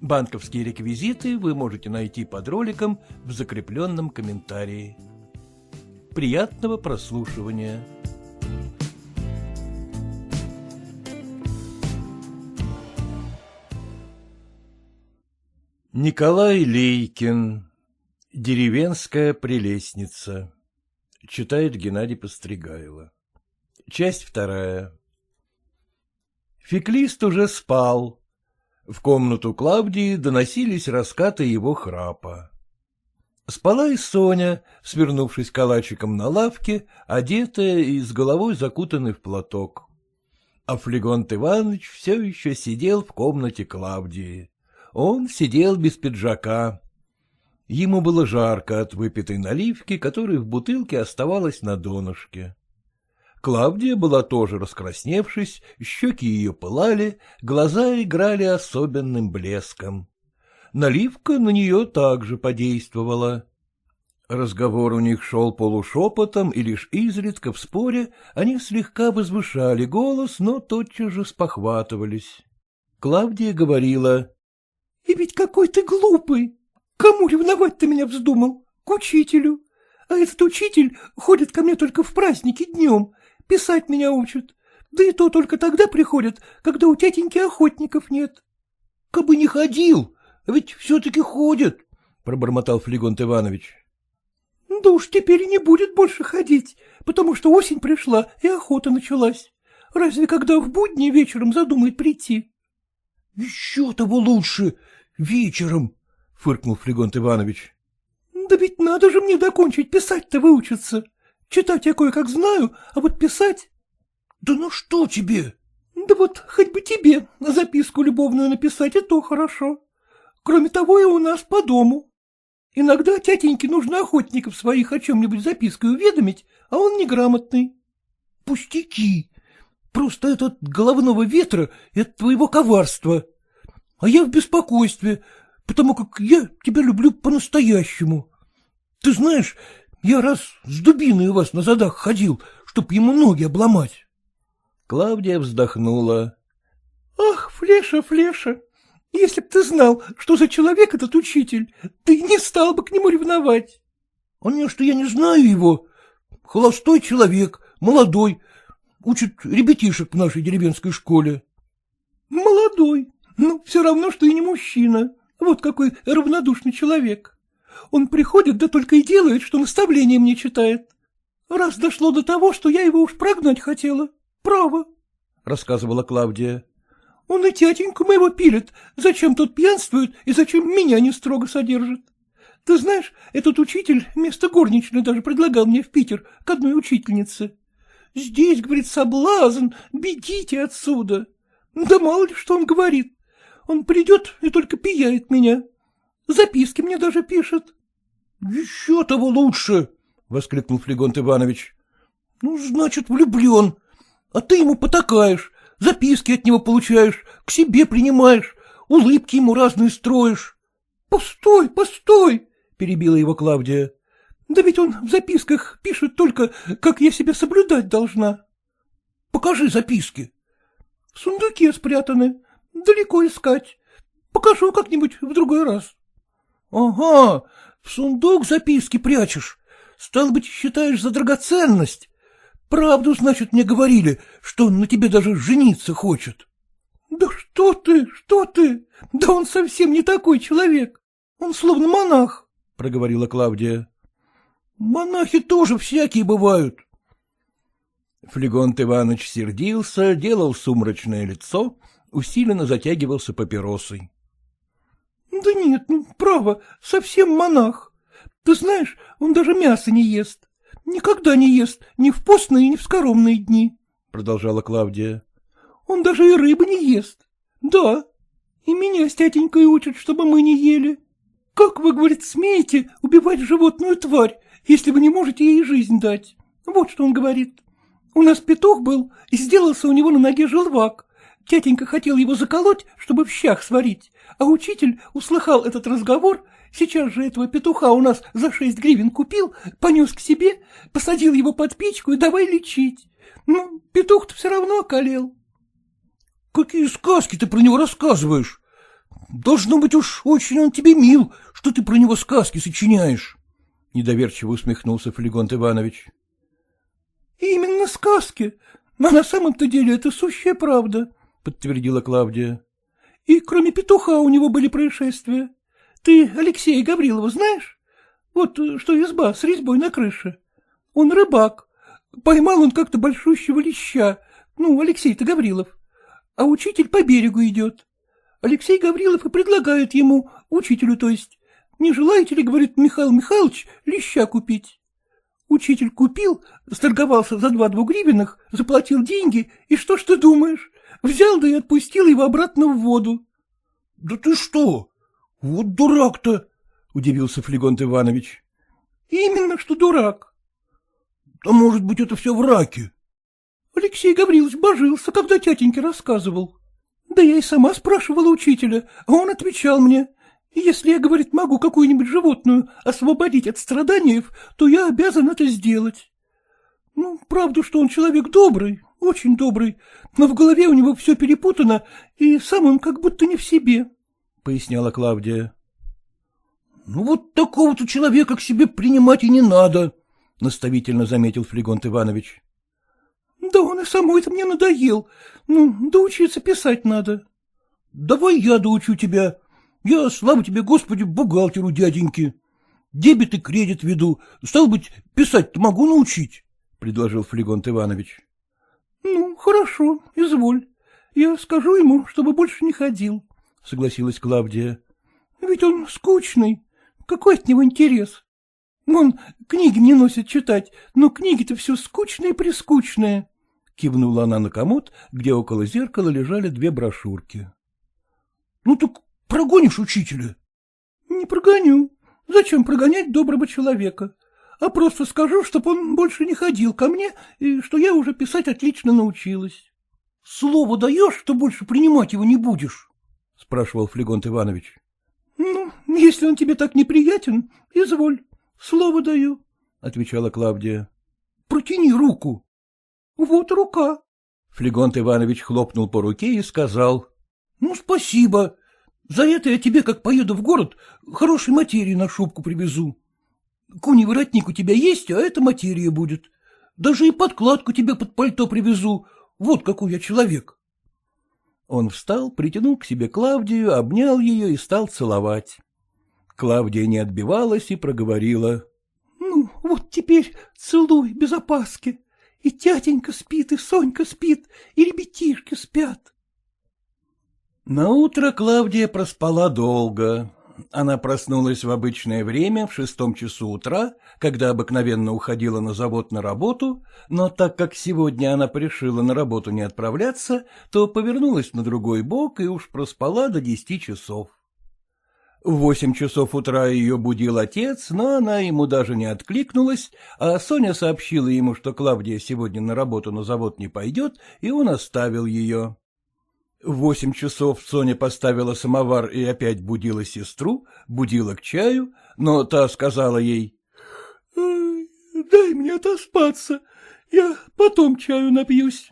Банковские реквизиты вы можете найти под роликом в закрепленном комментарии. Приятного прослушивания! Николай Лейкин Деревенская прелестница Читает Геннадий Постригайло Часть вторая Феклист уже спал. В комнату Клавдии доносились раскаты его храпа. Спала и Соня, свернувшись калачиком на лавке, одетая и с головой закутанной в платок. А Флегонт Иванович все еще сидел в комнате Клавдии. Он сидел без пиджака. Ему было жарко от выпитой наливки, которая в бутылке оставалась на донышке. Клавдия была тоже раскрасневшись, щеки ее пылали, глаза играли особенным блеском. Наливка на нее также подействовала. Разговор у них шел полушепотом, и лишь изредка в споре они слегка возвышали голос, но тотчас же спохватывались. Клавдия говорила, и ведь какой ты глупый! Кому ревновать ты меня вздумал? К учителю. А этот учитель ходит ко мне только в праздники днем, писать меня учит. Да и то только тогда приходят, когда у тетеньки охотников нет. — Кабы не ходил, ведь все-таки ходят, — пробормотал Флегонт Иванович. — Да уж теперь не будет больше ходить, потому что осень пришла и охота началась. Разве когда в будни вечером задумает прийти? — Еще того лучше, вечером, — фыркнул Флегонт Иванович. — Да ведь надо же мне докончить писать-то выучиться. Читать я кое-как знаю, а вот писать... — Да ну что тебе? — Да вот хоть бы тебе записку любовную написать, и то хорошо. Кроме того, и у нас по дому. Иногда тятеньке нужно охотников своих о чем-нибудь запиской уведомить, а он неграмотный. — Пустяки. Просто этот головного ветра — это твоего коварства. А я в беспокойстве, потому как я тебя люблю по-настоящему. Ты знаешь, я раз с дубиной у вас на задах ходил, чтоб ему ноги обломать. Клавдия вздохнула. — Ах, Флеша, Флеша, если б ты знал, что за человек этот учитель, ты не стал бы к нему ревновать. — не, что я не знаю его. Холостой человек, молодой, учит ребятишек в нашей деревенской школе. — Молодой, ну, все равно, что и не мужчина. Вот какой равнодушный человек. Он приходит, да только и делает, что наставление мне читает. Раз дошло до того, что я его уж прогнать хотела. Право, — рассказывала Клавдия. Он и тятеньку моего пилит, зачем тот пьянствует и зачем меня не строго содержит. Ты знаешь, этот учитель вместо горничной даже предлагал мне в Питер к одной учительнице. Здесь, говорит, соблазн, бегите отсюда. Да мало ли, что он говорит. Он придет и только пияет меня. Записки мне даже пишет. — Еще того лучше! — воскликнул Флегонт Иванович. — Ну, значит, влюблен. А ты ему потакаешь, записки от него получаешь, к себе принимаешь, улыбки ему разные строишь. — Постой, постой! — перебила его Клавдия. — Да ведь он в записках пишет только, как я себя соблюдать должна. — Покажи записки. — В сундуке спрятаны. Далеко искать. Покажу как-нибудь в другой раз. — Ага, в сундук записки прячешь. Стал быть, считаешь за драгоценность. Правду, значит, мне говорили, что он на тебе даже жениться хочет. — Да что ты, что ты? Да он совсем не такой человек. Он словно монах, — проговорила Клавдия. — Монахи тоже всякие бывают. Флегонт Иванович сердился, делал сумрачное лицо усиленно затягивался папиросой. — Да нет, ну, право, совсем монах. Ты знаешь, он даже мясо не ест. Никогда не ест ни в постные, ни в скоромные дни, — продолжала Клавдия. — Он даже и рыбы не ест. Да, и меня с тятенькой учат, чтобы мы не ели. Как вы, говорит, смеете убивать животную тварь, если вы не можете ей жизнь дать? Вот что он говорит. У нас петух был, и сделался у него на ноге желвак. Тятенька хотел его заколоть, чтобы в щах сварить, а учитель услыхал этот разговор, сейчас же этого петуха у нас за шесть гривен купил, понес к себе, посадил его под печку и давай лечить. Ну, петух-то все равно околел. — Какие сказки ты про него рассказываешь? Должно быть уж очень он тебе мил, что ты про него сказки сочиняешь. Недоверчиво усмехнулся Флегонт Иванович. — Именно сказки, но на самом-то деле это сущая правда, — подтвердила Клавдия. — И кроме петуха у него были происшествия. Ты Алексея Гаврилова знаешь? Вот что изба с резьбой на крыше. Он рыбак. Поймал он как-то большущего леща. Ну, Алексей-то Гаврилов. А учитель по берегу идет. Алексей Гаврилов и предлагает ему, учителю то есть, не желаете ли, говорит Михаил Михайлович, леща купить? Учитель купил, сторговался за два двугривенных, заплатил деньги, и что ж ты думаешь? Взял да и отпустил его обратно в воду. — Да ты что? Вот дурак-то! — удивился Флегонт Иванович. — Именно что дурак. — Да может быть, это все враки. Алексей Гаврилович божился, когда тятеньке рассказывал. Да я и сама спрашивала учителя, а он отвечал мне, если я, говорит, могу какую-нибудь животную освободить от страданий, то я обязан это сделать. Ну, правда, что он человек добрый, очень добрый, но в голове у него все перепутано, и сам он как будто не в себе, — поясняла Клавдия. — Ну вот такого-то человека к себе принимать и не надо, — наставительно заметил Флегонт Иванович. — Да он и самой это мне надоел. Ну, доучиться писать надо. — Давай я доучу тебя, я, слава тебе, Господи, бухгалтеру дяденьки. Дебет и кредит веду. Стал быть, писать-то могу научить, — предложил Флегонт Иванович. — Ну, хорошо, изволь. Я скажу ему, чтобы больше не ходил, — согласилась Клавдия. — Ведь он скучный. Какой от него интерес? Он книги не носит читать, но книги-то все скучные и прискучные. Кивнула она на комод, где около зеркала лежали две брошюрки. — Ну так Прогонишь учителя? — Не прогоню. Зачем прогонять доброго человека? А просто скажу, чтоб он больше не ходил ко мне, и что я уже писать отлично научилась. — Слово даешь, что больше принимать его не будешь? — спрашивал Флегонт Иванович. — Ну, если он тебе так неприятен, изволь, слово даю, — отвечала Клавдия. — Протяни руку. — Вот рука. Флегонт Иванович хлопнул по руке и сказал. — Ну, спасибо. За это я тебе, как поеду в город, хорошей материи на шубку привезу. Куни воротник у тебя есть, а это материя будет. Даже и подкладку тебе под пальто привезу. Вот какой я человек. Он встал, притянул к себе Клавдию, обнял ее и стал целовать. Клавдия не отбивалась и проговорила. — Ну, вот теперь целуй без опаски. И тятенька спит, и Сонька спит, и ребятишки спят. Наутро Клавдия проспала долго. Она проснулась в обычное время, в шестом часу утра, когда обыкновенно уходила на завод на работу, но так как сегодня она решила на работу не отправляться, то повернулась на другой бок и уж проспала до десяти часов. В восемь часов утра ее будил отец, но она ему даже не откликнулась, а Соня сообщила ему, что Клавдия сегодня на работу на завод не пойдет, и он оставил ее. Восемь часов Соня поставила самовар и опять будила сестру, будила к чаю, но та сказала ей. — Дай мне отоспаться, я потом чаю напьюсь.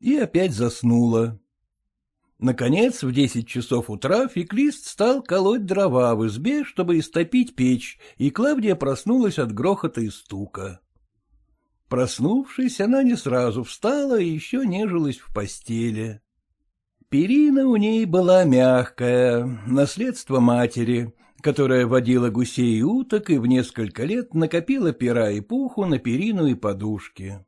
И опять заснула. Наконец, в десять часов утра феклист стал колоть дрова в избе, чтобы истопить печь, и Клавдия проснулась от грохота и стука. Проснувшись, она не сразу встала и еще нежилась в постели. Перина у ней была мягкая, наследство матери, которая водила гусей и уток и в несколько лет накопила пера и пуху на перину и подушки.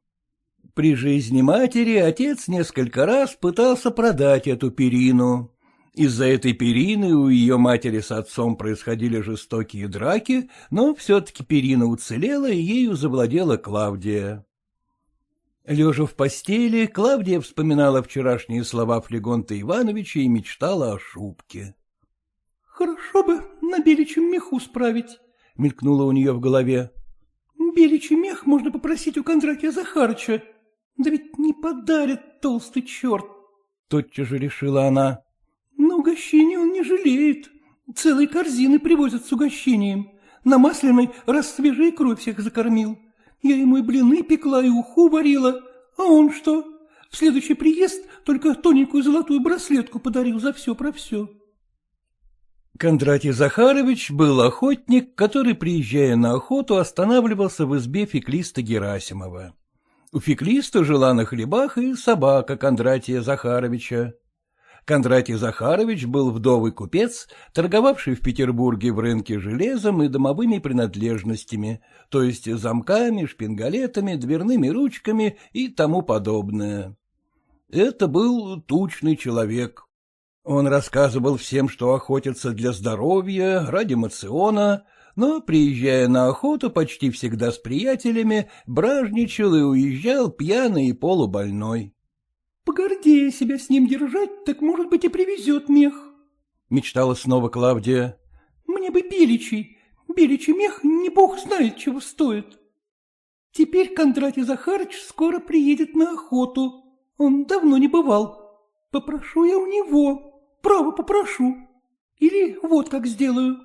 При жизни матери отец несколько раз пытался продать эту перину. Из-за этой перины у ее матери с отцом происходили жестокие драки, но все-таки перина уцелела, и ею завладела Клавдия. Лежа в постели, Клавдия вспоминала вчерашние слова Флегонта Ивановича и мечтала о шубке. — Хорошо бы на беличьем меху справить, — мелькнуло у нее в голове. Беличий мех можно попросить у Кондратия Захарыча. Да ведь не подарит толстый черт. Тотчас же решила она. На угощение он не жалеет. Целые корзины привозят с угощением. На масляной раз свежей кровь всех закормил. Я ему и блины пекла, и уху варила. А он что? В следующий приезд только тоненькую золотую браслетку подарил за все про все. Кондратий Захарович был охотник, который, приезжая на охоту, останавливался в избе феклиста Герасимова. У феклиста жила на хлебах и собака Кондратия Захаровича. Кондратий Захарович был вдовый купец, торговавший в Петербурге в рынке железом и домовыми принадлежностями, то есть замками, шпингалетами, дверными ручками и тому подобное. Это был тучный человек, он рассказывал всем, что охотится для здоровья, ради мациона, но, приезжая на охоту почти всегда с приятелями, бражничал и уезжал пьяный и полубольной. — Погордее себя с ним держать, так, может быть, и привезет мех, — мечтала снова Клавдия. — Мне бы беличий. Беличий мех не бог знает, чего стоит. Теперь Кондратий Захарыч скоро приедет на охоту. Он давно не бывал. Попрошу я у него. Право попрошу. Или вот как сделаю.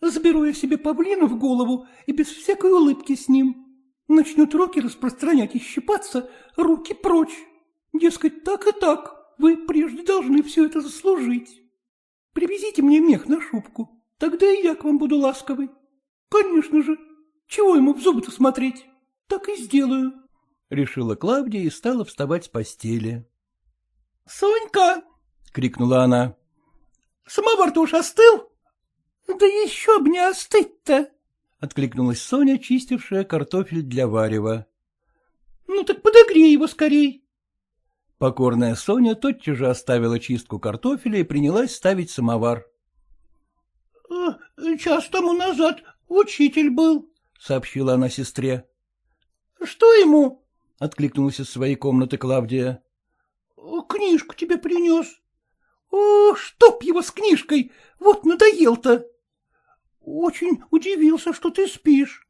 Заберу я себе павлина в голову и без всякой улыбки с ним. Начнет руки распространять и щипаться, руки прочь. Дескать, так и так, вы прежде должны все это заслужить. Привезите мне мех на шубку, тогда и я к вам буду ласковый. Конечно же, чего ему в зубы-то смотреть? Так и сделаю. Решила Клавдия и стала вставать с постели. — Сонька, крикнула она. — Самовар-то уж остыл? — Да еще б не остыть-то! — откликнулась Соня, чистившая картофель для варева. — Ну так подогрей его скорей. Покорная Соня тотчас же оставила чистку картофеля и принялась ставить самовар. — Час тому назад учитель был, — сообщила она сестре. — Что ему? — откликнулась из своей комнаты Клавдия. — Книжку тебе принес. О, чтоб его с книжкой! Вот надоел-то! Очень удивился, что ты спишь.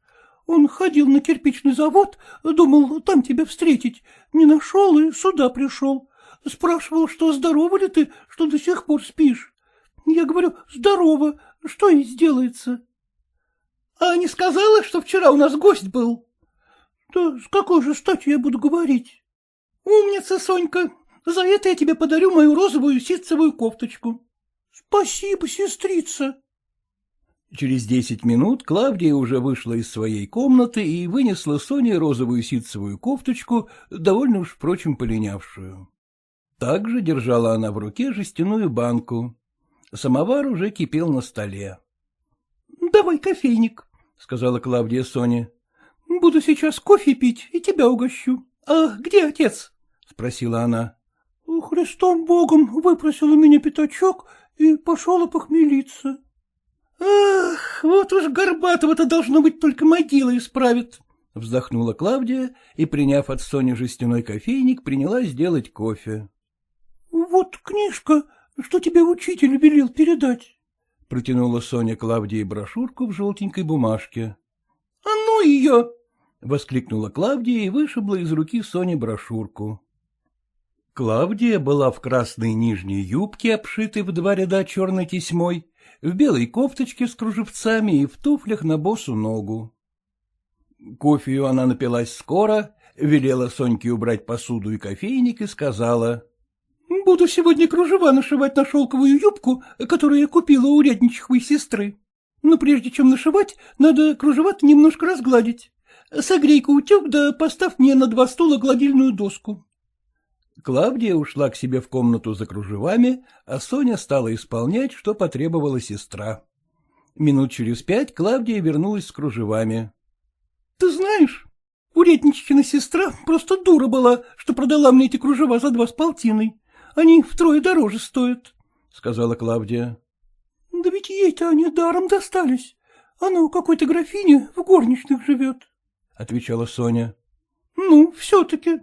Он ходил на кирпичный завод, думал там тебя встретить, не нашел и сюда пришел. Спрашивал, что здорово ли ты, что до сих пор спишь. Я говорю, здорово, что и сделается. А не сказала, что вчера у нас гость был? Да с какой же стати я буду говорить? Умница, Сонька, за это я тебе подарю мою розовую ситцевую кофточку. — Спасибо, сестрица. Через десять минут Клавдия уже вышла из своей комнаты и вынесла Соне розовую ситцевую кофточку, довольно уж, впрочем, полинявшую. Также держала она в руке жестяную банку. Самовар уже кипел на столе. — Давай кофейник, — сказала Клавдия Соне. — Буду сейчас кофе пить и тебя угощу. А где отец? — спросила она. — Христом Богом выпросил у меня пятачок и пошел опохмелиться. — Ах, вот уж Горбатого-то должно быть только могила исправит, — вздохнула Клавдия и, приняв от Сони жестяной кофейник, принялась делать кофе. — Вот книжка, что тебе учитель велел передать. — протянула Соня Клавдии брошюрку в желтенькой бумажке. — А ну ее! — воскликнула Клавдия и вышибла из руки Сони брошюрку. Клавдия была в красной нижней юбке, обшитой в два ряда черной тесьмой, в белой кофточке с кружевцами и в туфлях на босу ногу. Кофею она напилась скоро, велела Соньке убрать посуду и кофейник и сказала. — Буду сегодня кружева нашивать на шелковую юбку, которую я купила у рядничиховой сестры. Но прежде чем нашивать, надо кружева немножко разгладить. Согрей-ка утюг, да поставь мне на два стула гладильную доску. Клавдия ушла к себе в комнату за кружевами, а Соня стала исполнять, что потребовала сестра. Минут через пять Клавдия вернулась с кружевами. — Ты знаешь, у Ретничкина сестра просто дура была, что продала мне эти кружева за два с полтиной. Они втрое дороже стоят, — сказала Клавдия. — Да ведь ей-то они даром достались. Она у какой-то графини в горничных живет, — отвечала Соня. — Ну, все-таки,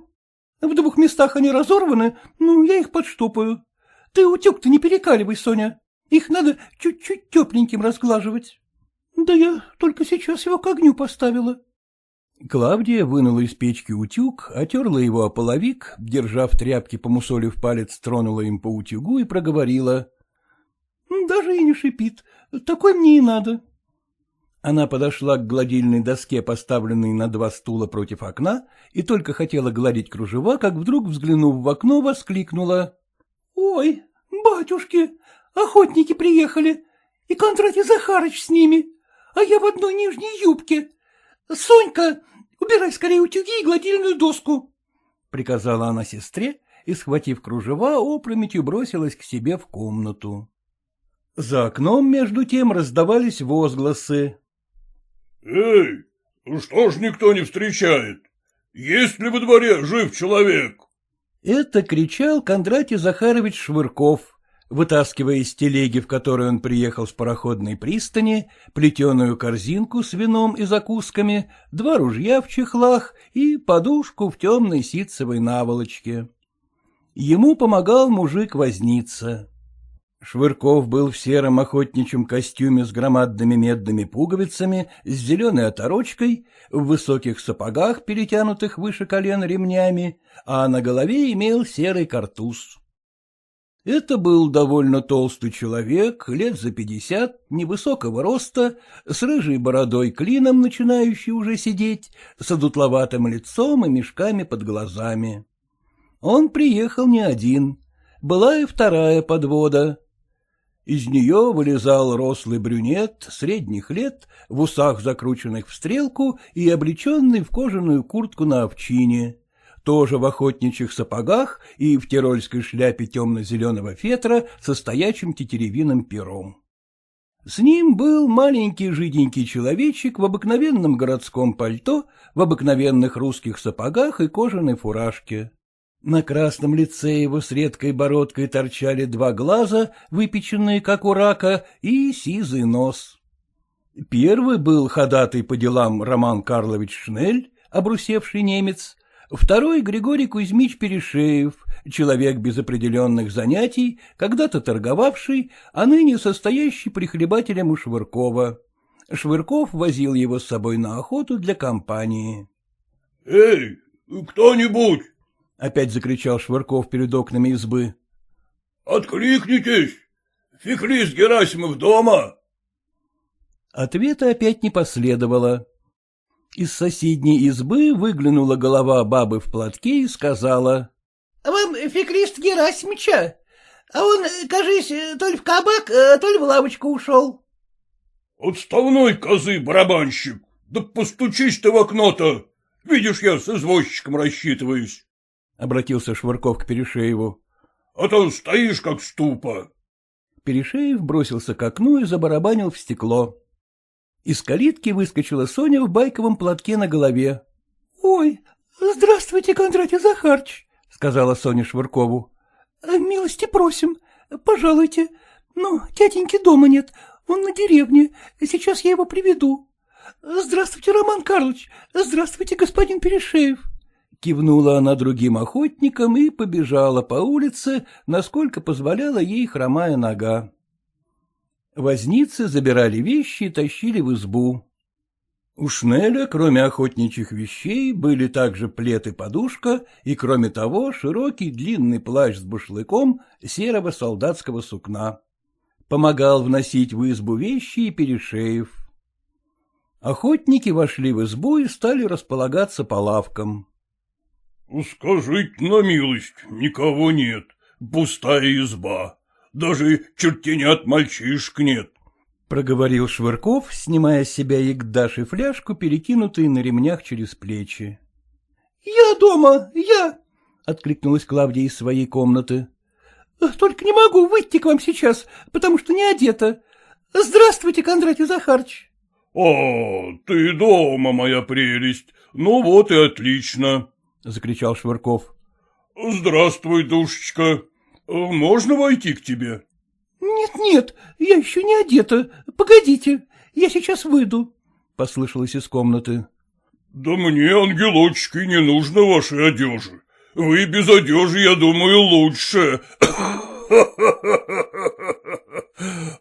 в двух местах они разорваны, ну, я их подштопаю. Ты утюг-то не перекаливай, Соня. Их надо чуть-чуть тепленьким разглаживать. — Да я только сейчас его к огню поставила. Клавдия вынула из печки утюг, отерла его о половик, держа в тряпке помусолив палец, тронула им по утюгу и проговорила. — Даже и не шипит. Такой мне и надо. Она подошла к гладильной доске, поставленной на два стула против окна, и только хотела гладить кружева, как вдруг, взглянув в окно, воскликнула. — Ой, батюшки, охотники приехали, и Кондратий Захарыч с ними, а я в одной нижней юбке. Сонька, убирай скорее утюги и гладильную доску, — приказала она сестре и, схватив кружева, опрометью бросилась к себе в комнату. За окном, между тем, раздавались возгласы. — Эй, что ж никто не встречает? Есть ли во дворе жив человек? Это кричал Кондратий Захарович Швырков, вытаскивая из телеги, в которой он приехал с пароходной пристани, плетеную корзинку с вином и закусками, два ружья в чехлах и подушку в темной ситцевой наволочке. Ему помогал мужик возниться. Швырков был в сером охотничьем костюме с громадными медными пуговицами, с зеленой оторочкой, в высоких сапогах, перетянутых выше колен ремнями, а на голове имел серый картуз. Это был довольно толстый человек, лет за пятьдесят, невысокого роста, с рыжей бородой клином, начинающий уже сидеть, с одутловатым лицом и мешками под глазами. Он приехал не один. Была и вторая подвода. Из нее вылезал рослый брюнет средних лет, в усах закрученных в стрелку и облеченный в кожаную куртку на овчине тоже в охотничьих сапогах и в тирольской шляпе темно-зеленого фетра со стоячим тетеревиным пером. С ним был маленький жиденький человечек в обыкновенном городском пальто, в обыкновенных русских сапогах и кожаной фуражке. На красном лице его с редкой бородкой торчали два глаза, выпеченные, как у рака, и сизый нос. Первый был ходатай по делам Роман Карлович Шнель, обрусевший немец, Второй — Григорий Кузьмич Перешеев, человек без определенных занятий, когда-то торговавший, а ныне состоящий прихлебателем у Швыркова. Швырков возил его с собой на охоту для компании. — Эй, кто-нибудь! — опять закричал Швырков перед окнами избы. — Откликнитесь! Феклист Герасимов дома! Ответа опять не последовало. Из соседней избы выглянула голова бабы в платке и сказала. — Вам фекрист Герасимича? А он, кажись, то ли в кабак, то ли в лавочку ушел. — Отставной козы, барабанщик, да постучись ты в окно-то. Видишь, я с извозчиком рассчитываюсь. — обратился Швырков к Перешееву. — А то стоишь, как ступа. Перешеев бросился к окну и забарабанил в стекло. Из калитки выскочила Соня в байковом платке на голове. — Ой, здравствуйте, Кондратий Захарч, — сказала Соня Швыркову. — Милости просим, пожалуйте. Ну, тятеньки дома нет, он на деревне, сейчас я его приведу. Здравствуйте, Роман Карлович, здравствуйте, господин Перешеев. Кивнула она другим охотникам и побежала по улице, насколько позволяла ей хромая нога. Возницы забирали вещи и тащили в избу. У Шнеля, кроме охотничьих вещей, были также плед и подушка, и, кроме того, широкий длинный плащ с бушлыком серого солдатского сукна. Помогал вносить в избу вещи и перешеев. Охотники вошли в избу и стали располагаться по лавкам. — Скажите на милость, никого нет, пустая изба, даже чертенят мальчишек нет. — проговорил Швырков, снимая с себя ягдаш и фляжку, перекинутые на ремнях через плечи. — Я дома, я! — откликнулась Клавдия из своей комнаты. — Только не могу выйти к вам сейчас, потому что не одета. Здравствуйте, Кондратий Захарыч. — О, ты дома, моя прелесть. Ну вот и отлично, — закричал Швырков. — Здравствуй, душечка. Можно войти к тебе? — Нет-нет, я еще не одета. Погодите, я сейчас выйду, — послышалось из комнаты. — Да мне, ангелочки, не нужно вашей одежи. Вы без одежи, я думаю, лучше.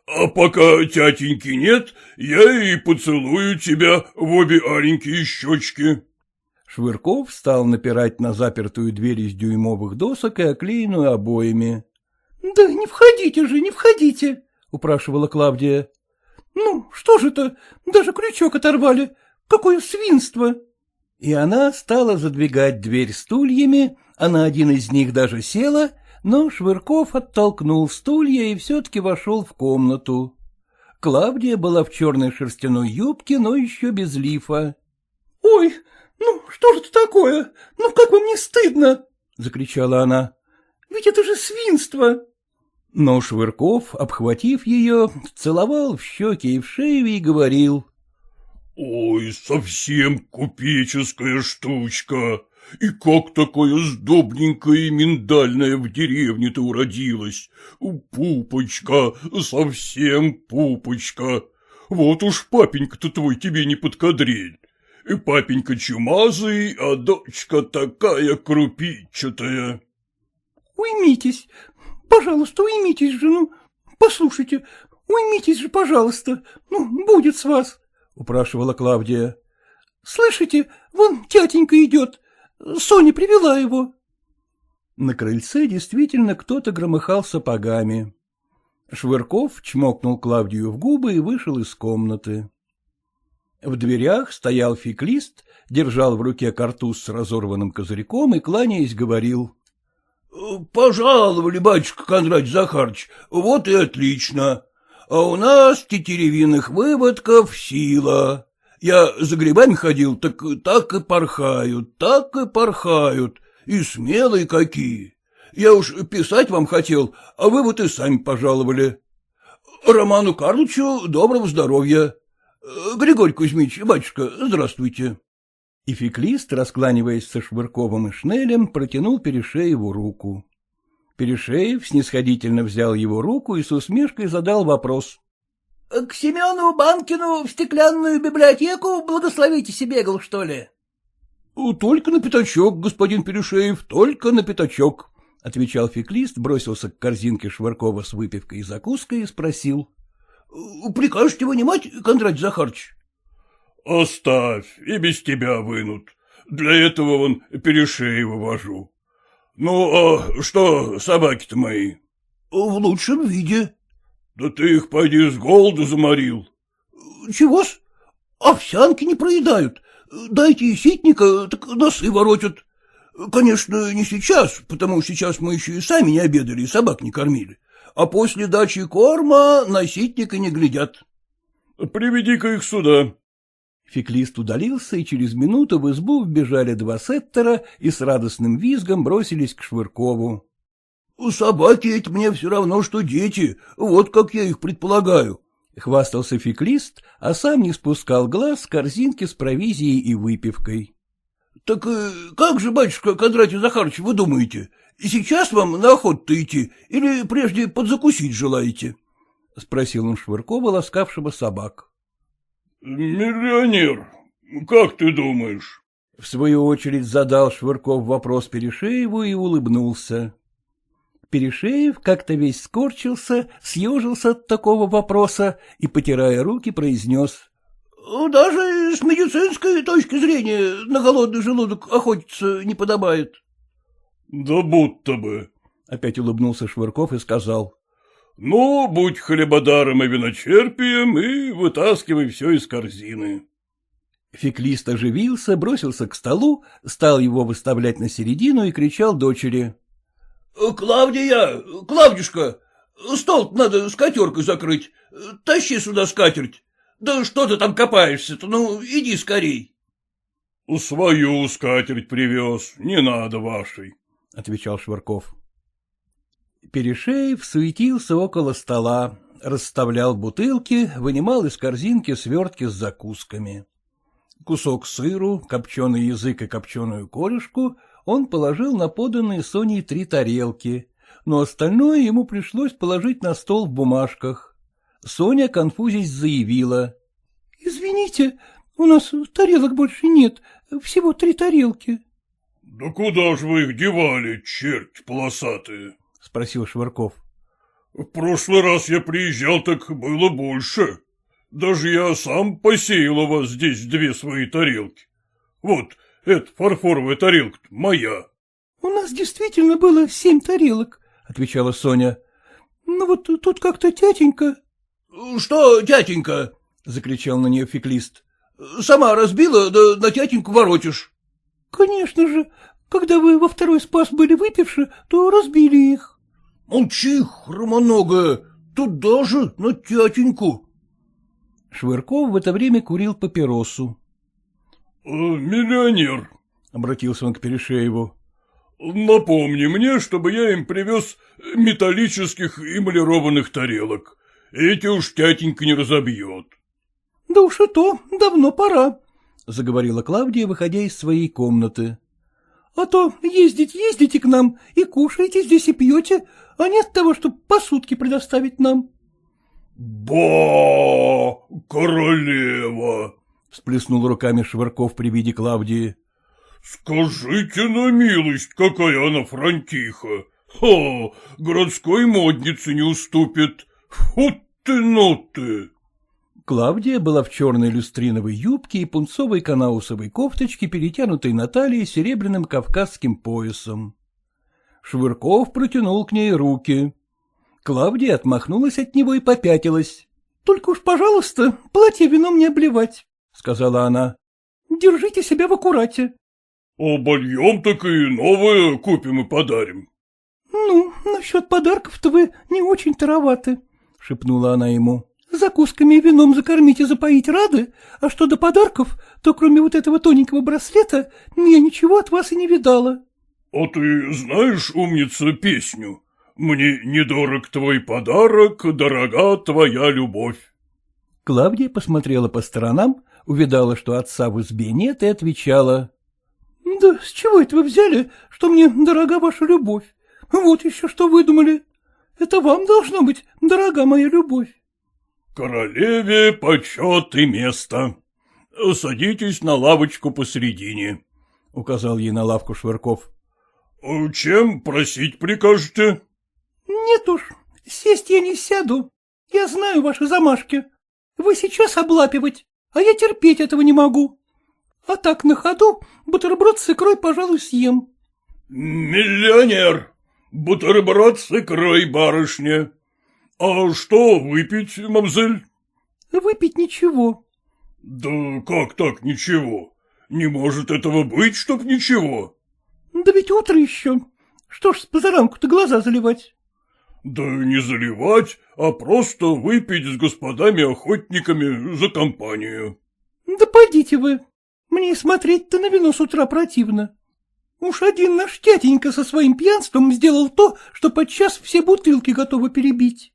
А пока тятеньки нет, я и поцелую тебя в обе аленькие щечки. Швырков стал напирать на запертую дверь из дюймовых досок и оклеенную обоями. — Да не входите же, не входите, — упрашивала Клавдия. — Ну, что же это, даже крючок оторвали, какое свинство! И она стала задвигать дверь стульями, а на один из них даже села, но Швырков оттолкнул стулья и все-таки вошел в комнату. Клавдия была в черной шерстяной юбке, но еще без лифа. — Ой, ну что же это такое? Ну как вам не стыдно? — закричала она. — Ведь это же свинство! Но Швырков, обхватив ее, целовал в щеки и в шею и говорил. — Ой, совсем купеческая штучка! И как такое сдобненькое и миндальное в деревне-то уродилось? Пупочка, совсем пупочка. Вот уж папенька-то твой тебе не подкадрель. И папенька чумазый, а дочка такая крупичатая. — Уймитесь, пожалуйста, уймитесь же, ну, послушайте, уймитесь же, пожалуйста, ну, будет с вас, — упрашивала Клавдия. — Слышите, вон тятенька идет, Соня привела его. На крыльце действительно кто-то громыхал сапогами. Швырков чмокнул Клавдию в губы и вышел из комнаты. В дверях стоял феклист, держал в руке картуз с разорванным козырьком и, кланяясь, говорил. — Пожаловали, батюшка Кондратий Захарыч, вот и отлично. А у нас тетеревиных выводков сила. Я за грибами ходил, так так и порхают, так и порхают, и смелые какие. Я уж писать вам хотел, а вы вот и сами пожаловали. Роману Карловичу доброго здоровья. Григорий Кузьмич, батюшка, здравствуйте. И феклист, раскланиваясь со Швырковым и Шнелем, протянул Перешееву руку. Перешеев снисходительно взял его руку и с усмешкой задал вопрос. — К Семену Банкину в стеклянную библиотеку благословите бегал, что ли? — Только на пятачок, господин Перешеев, только на пятачок, — отвечал феклист, бросился к корзинке Швыркова с выпивкой и закуской и спросил. — Прикажете вынимать, Кондратий Захарыч? — Оставь, и без тебя вынут. Для этого вон Перешеева вожу. Ну, а что собаки-то мои? — В лучшем виде. Да ты их, пойди, с голоду заморил. — Чего-с? Овсянки не проедают. Дайте и ситника, так носы воротят. Конечно, не сейчас, потому сейчас мы еще и сами не обедали, и собак не кормили. А после дачи корма на ситника не глядят. — Приведи-ка их сюда. Феклист удалился, и через минуту в избу вбежали два сеттера и с радостным визгом бросились к Швыркову. — Собаки эти мне все равно, что дети, вот как я их предполагаю. — хвастался феклист, а сам не спускал глаз с корзинки с провизией и выпивкой. — Так э, как же, батюшка Кондратий Захарович, вы думаете, сейчас вам на охоту идти или прежде подзакусить желаете? — спросил он Швыркова, ласкавшего собак. — Миллионер, как ты думаешь? В свою очередь задал Швырков вопрос Перешееву и улыбнулся. Перешеев как-то весь скорчился, съежился от такого вопроса и, потирая руки, произнес. — Даже с медицинской точки зрения на голодный желудок охотиться не подобает. — Да будто бы, — опять улыбнулся Швырков и сказал. — Ну, будь хлебодаром и виночерпием и вытаскивай все из корзины. Феклист оживился, бросился к столу, стал его выставлять на середину и кричал дочери. — Клавдия, Клавдюшка, стол надо скатеркой закрыть. Тащи сюда скатерть. Да что ты там копаешься-то? Ну, иди скорей. — Свою скатерть привез, не надо вашей, — отвечал Швырков. Перешеев суетился около стола, расставлял бутылки, вынимал из корзинки свертки с закусками. Кусок сыру, копченый язык и копченую корешку он положил на поданные Соней три тарелки, но остальное ему пришлось положить на стол в бумажках. Соня, конфузясь, заявила. — Извините, у нас тарелок больше нет, всего три тарелки. — Да куда ж вы их девали, черт полосатые? — спросил Швырков. — В прошлый раз я приезжал, так было больше. Даже я сам посеял у вас здесь две свои тарелки. Вот, эта фарфоровая тарелка моя. — У нас действительно было семь тарелок, — отвечала Соня. — Ну вот тут как-то тятенька... — Что тятенька? — закричал на нее феклист. — Сама разбила, да на тятеньку воротишь. — Конечно же. Когда вы во второй спас были выпивши, то разбили их. — Молчи, хромоногая, тут даже на тятеньку. Швырков в это время курил папиросу. — Миллионер, — обратился он к Перешееву. — Напомни мне, чтобы я им привез металлических эмалированных тарелок. Эти уж тятенька не разобьет. — Да уж и то, давно пора, — заговорила Клавдия, выходя из своей комнаты. — А то ездить ездите к нам и кушаете здесь и пьете, а нет того, чтобы посудки предоставить нам. — Ба, королева! — всплеснул руками Швырков при виде Клавдии. — Скажите на милость, какая она франтиха! Ха, городской моднице не уступит. Фу ты, ну ты! Клавдия была в черной люстриновой юбке и пунцовой канаусовой кофточке, перетянутой на талии серебряным кавказским поясом. Швырков протянул к ней руки. Клавдия отмахнулась от него и попятилась. — Только уж, пожалуйста, платье вином не обливать, — сказала она. — Держите себя в аккурате. — Обольем так и новое купим и подарим. — Ну, насчет подарков-то вы не очень тароваты, — шепнула она ему. — Закусками и вином закормить и запоить рады, а что до подарков, то кроме вот этого тоненького браслета я ничего от вас и не видала. — А ты знаешь, умница, песню? Мне недорог твой подарок, дорога твоя любовь. Клавдия посмотрела по сторонам, увидала, что отца в избе нет, и отвечала. — Да с чего это вы взяли, что мне дорога ваша любовь? Вот еще что выдумали. Это вам должно быть дорога моя любовь. — Королеве почет и место. Садитесь на лавочку посередине, — указал ей на лавку Швырков. — Чем просить прикажете? — нет уж, сесть я не сяду. Я знаю ваши замашки. Вы сейчас облапивать, а я терпеть этого не могу. А так на ходу бутерброд с икрой, пожалуй, съем. — Миллионер! Бутерброд с икрой, барышня. А что выпить, мамзель? — Выпить ничего. — Да как так ничего? Не может этого быть, чтоб ничего. — Да ведь утро еще. Что ж с позаранку-то глаза заливать? Да не заливать, а просто выпить с господами-охотниками за компанию. Да пойдите вы. Мне смотреть-то на вино с утра противно. Уж один наш тятенька со своим пьянством сделал то, что подчас все бутылки готовы перебить.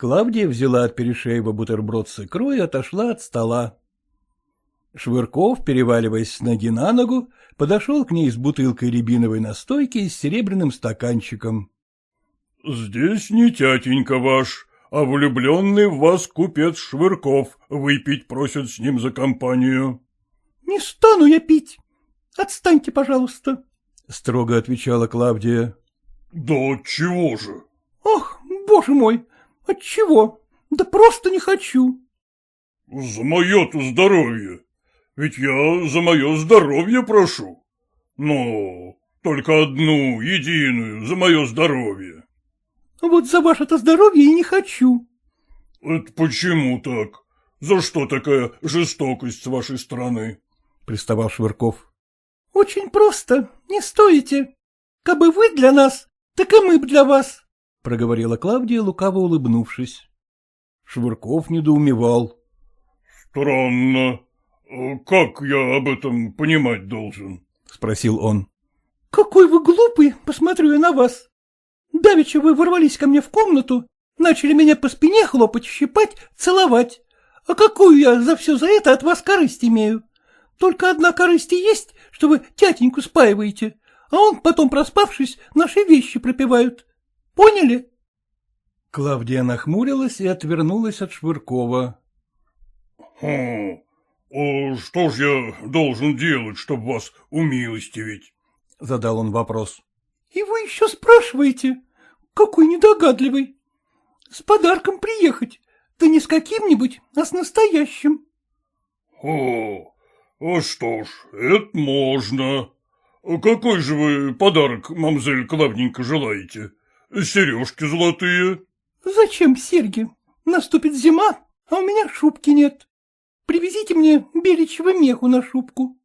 Клавдия взяла от Перешеева бутерброд с икрой и отошла от стола. Швырков, переваливаясь с ноги на ногу, подошел к ней с бутылкой рябиновой настойки и с серебряным стаканчиком. — Здесь не тятенька ваш, а влюбленный в вас купец Швырков выпить просит с ним за компанию. — Не стану я пить. Отстаньте, пожалуйста, — строго отвечала Клавдия. — Да чего же? — Ах, боже мой, отчего? Да просто не хочу. — За мое-то здоровье. Ведь я за мое здоровье прошу. Но только одну, единую, за мое здоровье. Вот за ваше-то здоровье и не хочу. — Это почему так? За что такая жестокость с вашей стороны? — приставал Швырков. — Очень просто, не стоите. Кабы вы для нас, так и мы б для вас, — проговорила Клавдия, лукаво улыбнувшись. Швырков недоумевал. — Странно. Как я об этом понимать должен? — спросил он. — Какой вы глупый, посмотрю я на вас. Давеча вы ворвались ко мне в комнату, начали меня по спине хлопать, щипать, целовать. А какую я за все за это от вас корысть имею? Только одна корысть и есть, что вы тятеньку спаиваете, а он, потом проспавшись, наши вещи пропивают. Поняли? Клавдия нахмурилась и отвернулась от Швыркова. — Хм, а что ж я должен делать, чтобы вас умилостивить? — задал он вопрос. — И вы еще спрашиваете? Какой недогадливый. — С подарком приехать. Да не с каким-нибудь, а с настоящим. — О, а что ж, это можно. Какой же вы подарок, мамзель Клавненько, желаете? Сережки золотые? — Зачем серьги? Наступит зима, а у меня шубки нет. Привезите мне беличьего меху на шубку.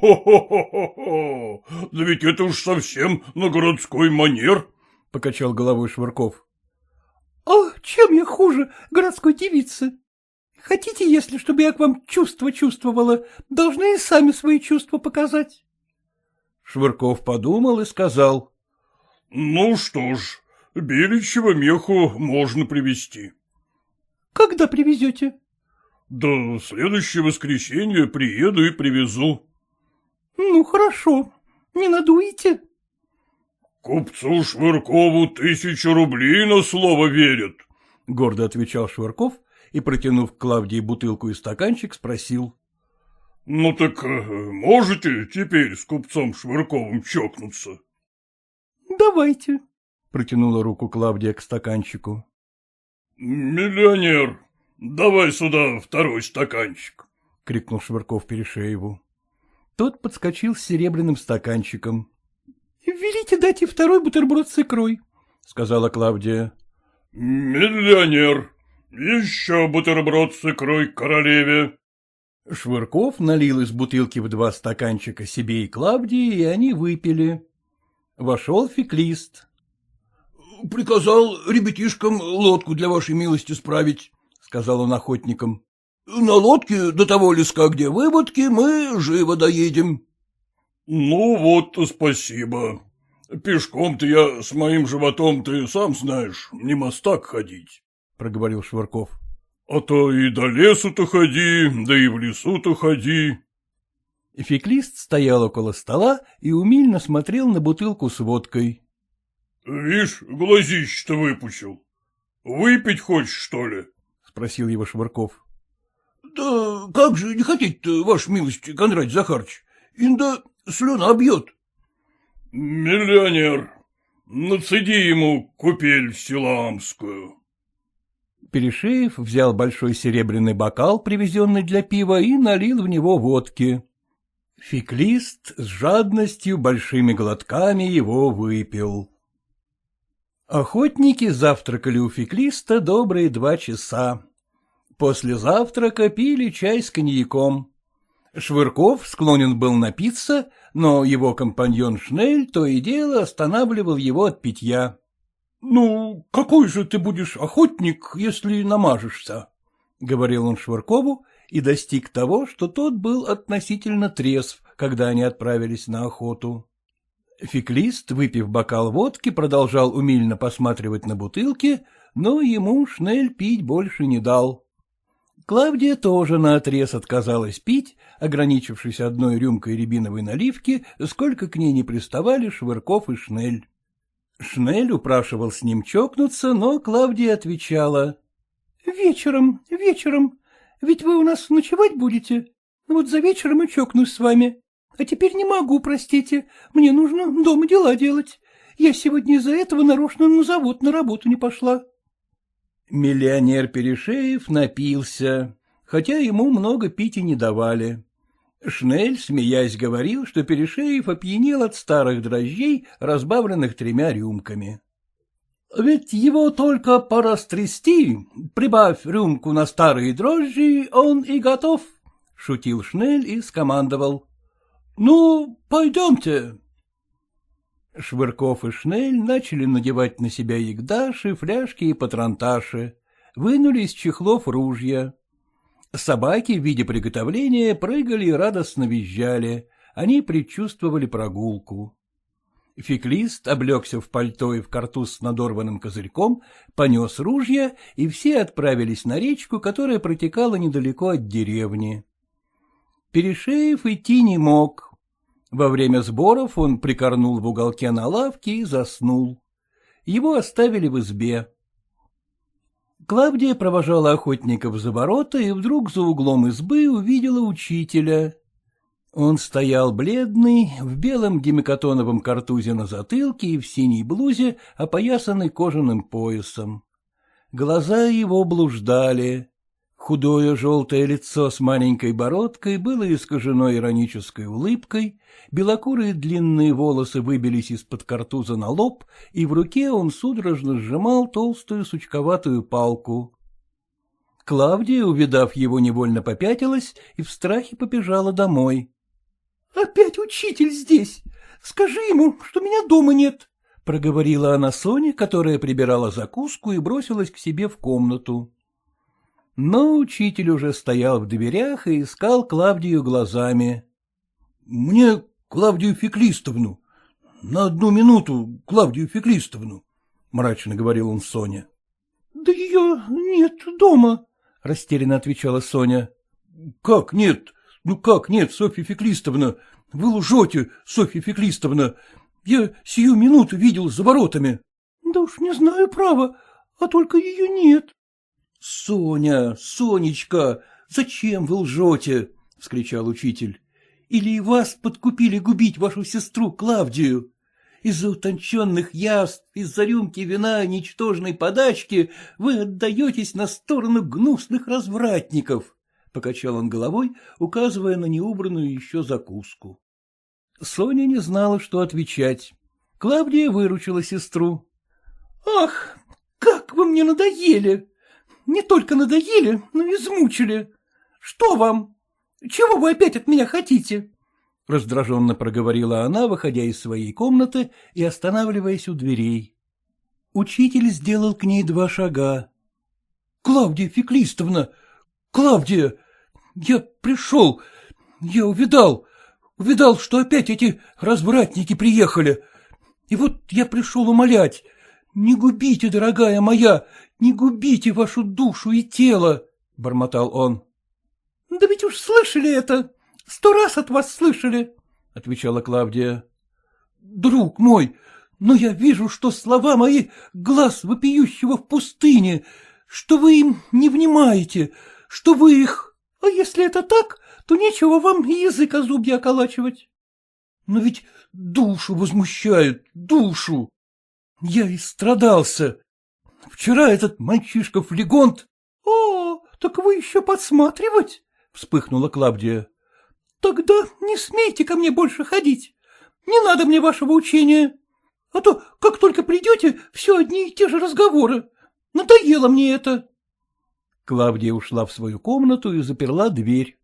«Хо-хо-хо-хо! Да ведь это уж совсем на городской манер!» — покачал головой Швырков. «А чем я хуже городской девицы? Хотите, если чтобы я к вам чувства чувствовала, должны и сами свои чувства показать?» Швырков подумал и сказал. «Ну что ж, беличьего меху можно привезти». «Когда привезете?» Да следующее воскресенье приеду и привезу. — Ну, хорошо. Не надуете? — Купцу Швыркову тысячу рублей на слово верят, — гордо отвечал Швырков и, протянув к Клавдии бутылку и стаканчик, спросил. — Ну так э, можете теперь с купцом Швырковым чокнуться? — Давайте, — протянула руку Клавдия к стаканчику. — Миллионер, Давай сюда второй стаканчик, — крикнул Швырков Перешееву. Тот подскочил с серебряным стаканчиком. — Велите дать и второй бутерброд с икрой, — сказала Клавдия. — Миллионер, еще бутерброд с икрой королеве. Швырков налил из бутылки в два стаканчика себе и Клавдии, и они выпили. Вошел феклист. — Приказал ребятишкам лодку для вашей милости справить, сказал он охотникам. — На лодке до того леска, где выводки, мы живо доедем. — Ну вот, спасибо. Пешком-то я с моим животом, ты сам знаешь, не мостак ходить, — проговорил Швырков. — А то и до лесу-то ходи, да и в лесу-то ходи. Феклист стоял около стола и умильно смотрел на бутылку с водкой. — Вишь, глазище-то выпучил. Выпить хочешь, что ли? — спросил его Швырков. — Да как же не хотеть-то, ваша милость, Кондратий Захарыч? Инда слюна бьет. — Миллионер, нацеди ему купель силамскую. Перешеев взял большой серебряный бокал, привезенный для пива, и налил в него водки. Феклист с жадностью большими глотками его выпил. Охотники завтракали у феклиста добрые два часа. После завтрака пили чай с коньяком. Швырков склонен был напиться, но его компаньон Шнель то и дело останавливал его от питья. — Ну, какой же ты будешь охотник, если намажешься? — говорил он Швыркову и достиг того, что тот был относительно трезв, когда они отправились на охоту. Феклист, выпив бокал водки, продолжал умильно посматривать на бутылки, но ему Шнель пить больше не дал. Клавдия тоже наотрез отказалась пить, ограничившись одной рюмкой рябиновой наливки, сколько к ней не приставали Швырков и Шнель. Шнель упрашивал с ним чокнуться, но Клавдия отвечала. — Вечером, вечером. Ведь вы у нас ночевать будете. Вот за вечером и чокнусь с вами. А теперь не могу, простите, мне нужно дома дела делать. Я сегодня из-за этого нарочно на завод на работу не пошла. Миллионер Перешеев напился, хотя ему много пить и не давали. Шнель, смеясь, говорил, что Перешеев опьянел от старых дрожжей, разбавленных тремя рюмками. — Ведь его только пора стрясти, прибавь рюмку на старые дрожжи, он и готов, — шутил Шнель и скомандовал. — Ну, пойдемте. Швырков и Шнель начали надевать на себя ягдаши, фляжки и патронташи, вынули из чехлов ружья. Собаки в виде приготовления прыгали и радостно визжали, они предчувствовали прогулку. Феклист облегся в пальто и в картуз с надорванным козырьком, понес ружья, и все отправились на речку, которая протекала недалеко от деревни. Перешеев идти не мог. Во время сборов он прикорнул в уголке на лавке и заснул. Его оставили в избе. Клавдия провожала охотников за ворота и вдруг за углом избы увидела учителя. Он стоял бледный, в белом демикатоновом картузе на затылке и в синей блузе, опоясанной кожаным поясом. Глаза его блуждали. Худое желтое лицо с маленькой бородкой было искажено иронической улыбкой, белокурые длинные волосы выбились из-под картуза на лоб, и в руке он судорожно сжимал толстую сучковатую палку. Клавдия, увидав его, невольно попятилась и в страхе побежала домой. — Опять учитель здесь! Скажи ему, что меня дома нет! — проговорила она Соне, которая прибирала закуску и бросилась к себе в комнату. Но учитель уже стоял в дверях и искал Клавдию глазами. — Мне Клавдию Феклистовну. На одну минуту Клавдию Феклистовну, — мрачно говорил он Соне. — Да ее нет дома, — растерянно отвечала Соня. — Как нет? Ну как нет, Софья Феклистовна? Вы лжете, Софья Феклистовна. Я сию минуту видел за воротами. — Да уж не знаю, право, а только ее нет. — Соня, Сонечка, зачем вы лжете? — вскричал учитель. — Или вас подкупили губить вашу сестру Клавдию? Из-за утонченных яств, из-за рюмки вина ничтожной подачки вы отдаетесь на сторону гнусных развратников, — покачал он головой, указывая на неубранную еще закуску. Соня не знала, что отвечать. Клавдия выручила сестру. — Ах, как вы мне надоели! Не только надоели, но и измучили. Что вам? Чего вы опять от меня хотите? — раздраженно проговорила она, выходя из своей комнаты и останавливаясь у дверей. Учитель сделал к ней два шага. — Клавдия Феклистовна! Клавдия! Я пришел! Я увидал! Увидал, что опять эти развратники приехали! И вот я пришел умолять. Не губите, дорогая моя, не губите вашу душу и тело! — бормотал он. — Да ведь уж слышали это! Сто раз от вас слышали, — отвечала Клавдия. — Друг мой, но я вижу, что слова мои — глаз вопиющего в пустыне, что вы им не внимаете, что вы их... — А если это так, то нечего вам язык о зубья околачивать. — Но ведь душу возмущают, душу. Я и страдался. Вчера этот мальчишка-флегонт... — О, так вы еще подсматривать? — вспыхнула Клавдия. Тогда не смейте ко мне больше ходить. Не надо мне вашего учения. А то, как только придете, все одни и те же разговоры. Надоело мне это. Клавдия ушла в свою комнату и заперла дверь.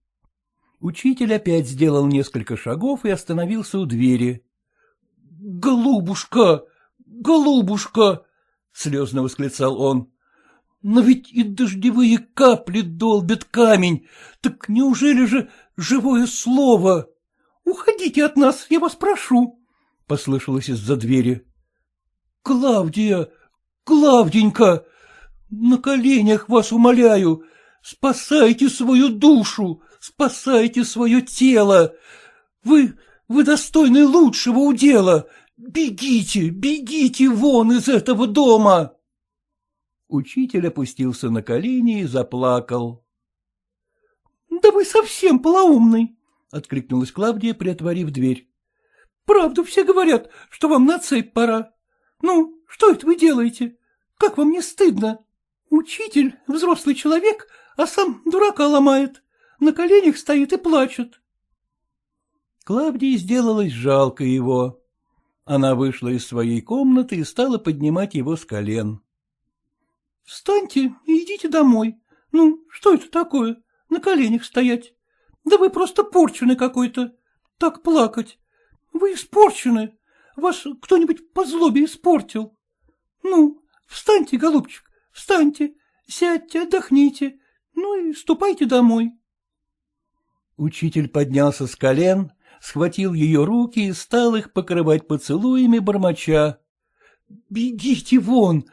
Учитель опять сделал несколько шагов и остановился у двери. — Голубушка! Голубушка! — слезно восклицал он. — Но ведь и дождевые капли долбят камень. Так неужели же живое слово. — Уходите от нас, я вас прошу, — послышалось из-за двери. — Клавдия, Клавденька, на коленях вас умоляю, спасайте свою душу, спасайте свое тело. Вы, вы достойны лучшего удела. Бегите, бегите вон из этого дома. Учитель опустился на колени и заплакал. — Да вы совсем полоумный, — откликнулась Клавдия, приотворив дверь. — Правду все говорят, что вам на цепь пора. Ну, что это вы делаете? Как вам не стыдно? Учитель — взрослый человек, а сам дурака ломает. На коленях стоит и плачет. Клавдии сделалось жалко его. Она вышла из своей комнаты и стала поднимать его с колен. — Встаньте и идите домой. Ну, что это такое? на коленях стоять. Да вы просто порчены какой-то. Так плакать. Вы испорчены. Вас кто-нибудь по злобе испортил. Ну, встаньте, голубчик, встаньте, сядьте, отдохните, ну и ступайте домой. Учитель поднялся с колен, схватил ее руки и стал их покрывать поцелуями бормоча. — Бегите вон,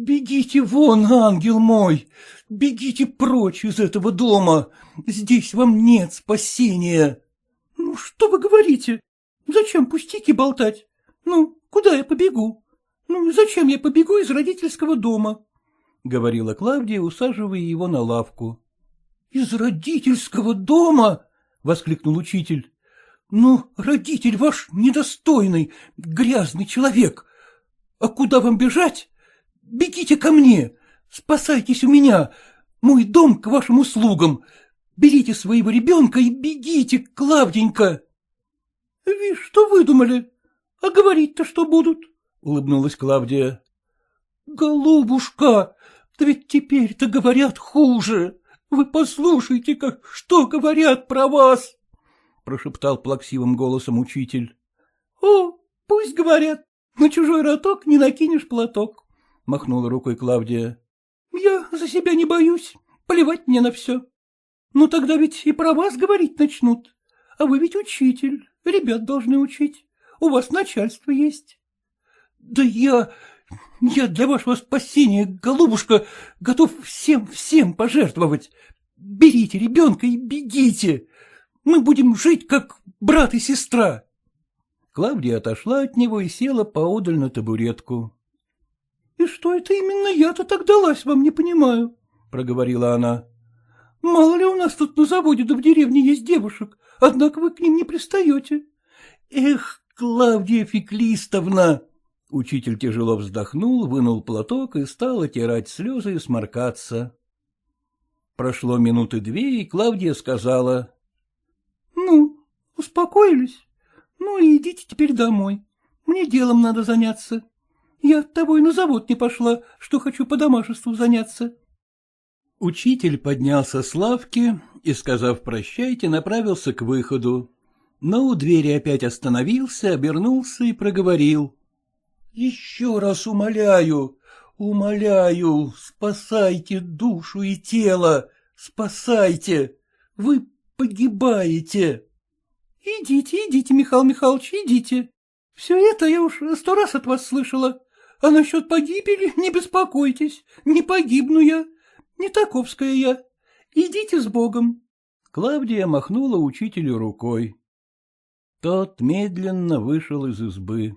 Бегите вон, ангел мой! Бегите прочь из этого дома! Здесь вам нет спасения! — Ну, что вы говорите? Зачем пустяки болтать? Ну, куда я побегу? Ну, зачем я побегу из родительского дома? — говорила Клавдия, усаживая его на лавку. — Из родительского дома? — воскликнул учитель. — Ну, родитель ваш недостойный, грязный человек. А куда вам бежать? Бегите ко мне! Спасайтесь у меня, мой дом к вашим услугам. Берите своего ребенка и бегите, Клавденька. — Вишь, что выдумали? А говорить-то что будут? — улыбнулась Клавдия. — Голубушка, да ведь теперь-то говорят хуже. Вы послушайте, как что говорят про вас, — прошептал плаксивым голосом учитель. — О, пусть говорят, на чужой роток не накинешь платок, — махнула рукой Клавдия. — Я за себя не боюсь, плевать мне на все. Ну тогда ведь и про вас говорить начнут. А вы ведь учитель, ребят должны учить. У вас начальство есть. Да я... Я для вашего спасения, голубушка, готов всем-всем пожертвовать. Берите ребенка и бегите. Мы будем жить, как брат и сестра. Клавдия отошла от него и села поодаль на табуретку. — И что это именно я-то так далась вам, не понимаю, — проговорила она. — Мало ли у нас тут на заводе да в деревне есть девушек, однако вы к ним не пристаете. — Эх, Клавдия Феклистовна! Учитель тяжело вздохнул, вынул платок и стал отирать слезы и сморкаться. Прошло минуты две, и Клавдия сказала. — успокоились? Ну и идите теперь домой. Мне делом надо заняться. Я и на завод не пошла, что хочу по домашеству заняться. Учитель поднялся с лавки и, сказав «прощайте», направился к выходу. Но у двери опять остановился, обернулся и проговорил. — Еще раз умоляю, умоляю, спасайте душу и тело, спасайте, вы погибаете. — Идите, идите, Михаил Михайлович, идите. Все это я уж сто раз от вас слышала. А насчет погибели не беспокойтесь, не погибну я, не таковская я. Идите с Богом. Клавдия махнула учителю рукой. Тот медленно вышел из избы.